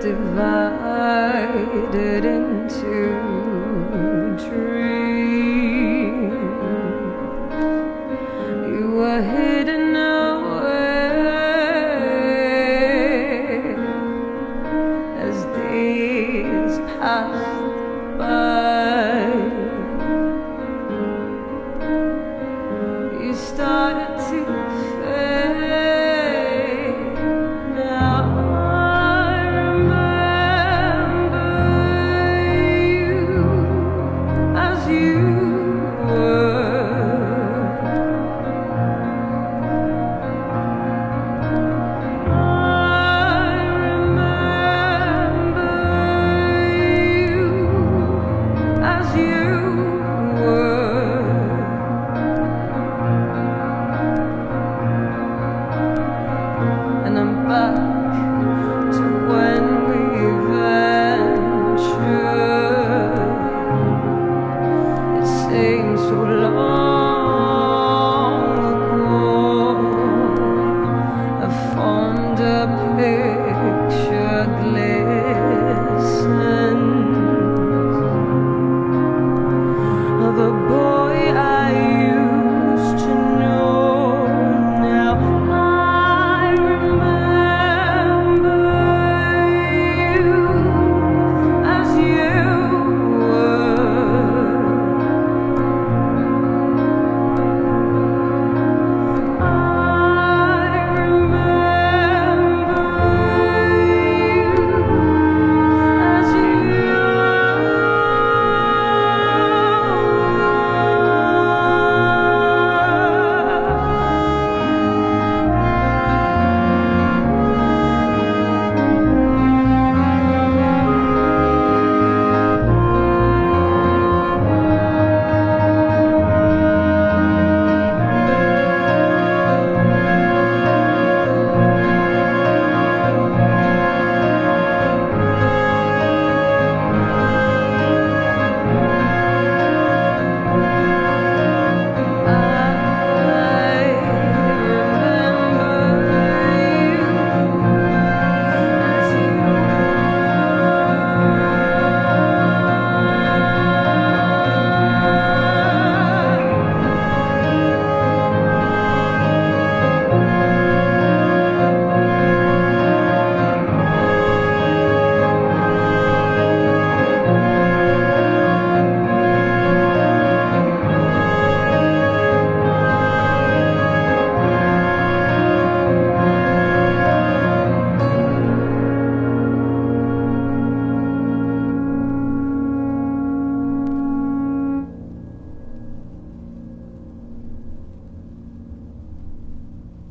divided into truth. her